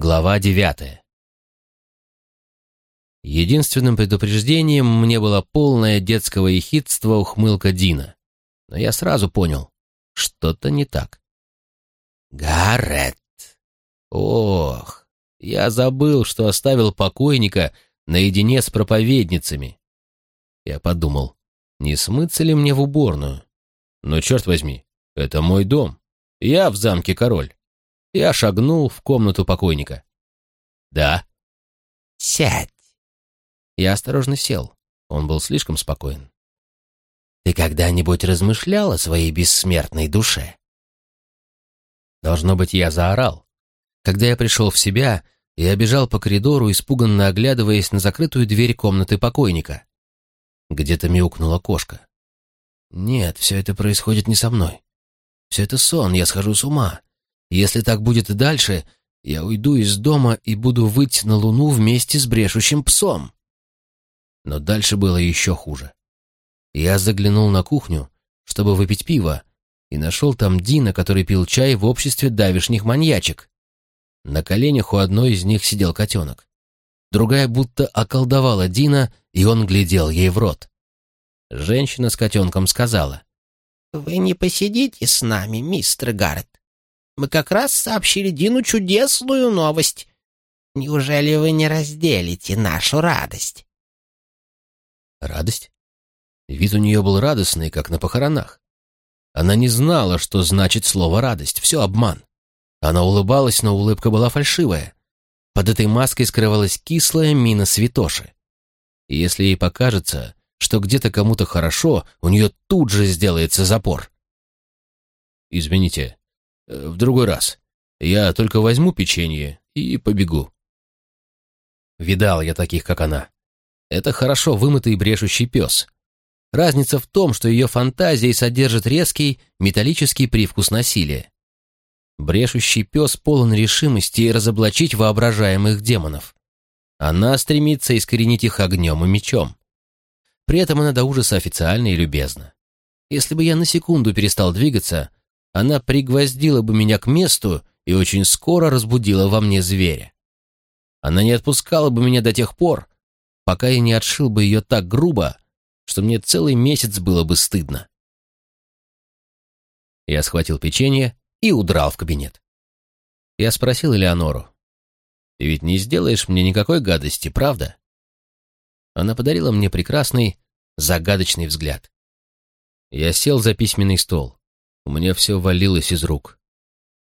Глава девятая. Единственным предупреждением мне было полное детского ехидства ухмылка Дина. Но я сразу понял, что-то не так. Гаррет! Ох, я забыл, что оставил покойника наедине с проповедницами. Я подумал, не смыться ли мне в уборную? Но черт возьми, это мой дом. Я в замке король. Я шагнул в комнату покойника. «Да». «Сядь». Я осторожно сел. Он был слишком спокоен. «Ты когда-нибудь размышлял о своей бессмертной душе?» Должно быть, я заорал. Когда я пришел в себя, я бежал по коридору, испуганно оглядываясь на закрытую дверь комнаты покойника. Где-то мяукнула кошка. «Нет, все это происходит не со мной. Все это сон, я схожу с ума. Если так будет и дальше, я уйду из дома и буду выйти на луну вместе с брешущим псом. Но дальше было еще хуже. Я заглянул на кухню, чтобы выпить пиво, и нашел там Дина, который пил чай в обществе давишних маньячек. На коленях у одной из них сидел котенок. Другая будто околдовала Дина, и он глядел ей в рот. Женщина с котенком сказала. «Вы не посидите с нами, мистер Гаррет? Мы как раз сообщили Дину чудесную новость. Неужели вы не разделите нашу радость?» Радость? Вид у нее был радостный, как на похоронах. Она не знала, что значит слово «радость». Все обман. Она улыбалась, но улыбка была фальшивая. Под этой маской скрывалась кислая мина святоши. И если ей покажется, что где-то кому-то хорошо, у нее тут же сделается запор. «Извините, в другой раз. Я только возьму печенье и побегу. Видал я таких, как она. Это хорошо вымытый брешущий пес. Разница в том, что ее фантазии содержит резкий металлический привкус насилия. Брешущий пес полон решимости разоблачить воображаемых демонов. Она стремится искоренить их огнем и мечом. При этом она до ужаса официальна и любезна. Если бы я на секунду перестал двигаться, она пригвоздила бы меня к месту и очень скоро разбудила во мне зверя. Она не отпускала бы меня до тех пор, пока я не отшил бы ее так грубо, что мне целый месяц было бы стыдно. Я схватил печенье и удрал в кабинет. Я спросил Элеонору, «Ты ведь не сделаешь мне никакой гадости, правда?» Она подарила мне прекрасный, загадочный взгляд. Я сел за письменный стол. У меня все валилось из рук.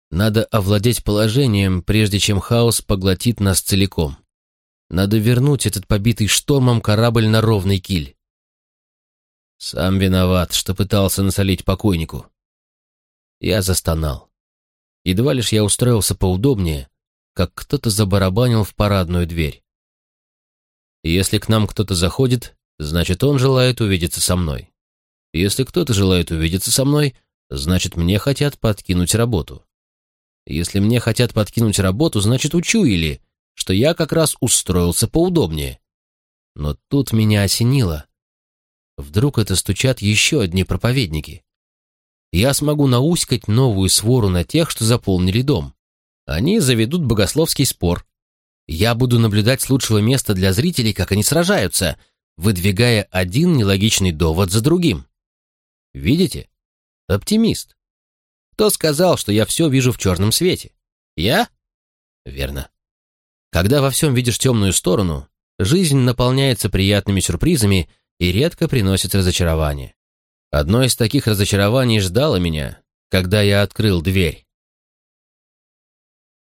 Надо овладеть положением, прежде чем хаос поглотит нас целиком. Надо вернуть этот побитый штормом корабль на ровный киль. Сам виноват, что пытался насолить покойнику. Я застонал. Едва лишь я устроился поудобнее, как кто-то забарабанил в парадную дверь. Если к нам кто-то заходит, значит, он желает увидеться со мной. Если кто-то желает увидеться со мной, значит, мне хотят подкинуть работу. Если мне хотят подкинуть работу, значит, учуяли, что я как раз устроился поудобнее. Но тут меня осенило. Вдруг это стучат еще одни проповедники. Я смогу науськать новую свору на тех, что заполнили дом. Они заведут богословский спор. Я буду наблюдать с лучшего места для зрителей, как они сражаются, выдвигая один нелогичный довод за другим. Видите? Оптимист. Кто сказал, что я все вижу в черном свете? Я? Верно. Когда во всем видишь темную сторону, жизнь наполняется приятными сюрпризами и редко приносит разочарование. Одно из таких разочарований ждало меня, когда я открыл дверь.